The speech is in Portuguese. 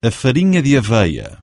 a farinha de aveia.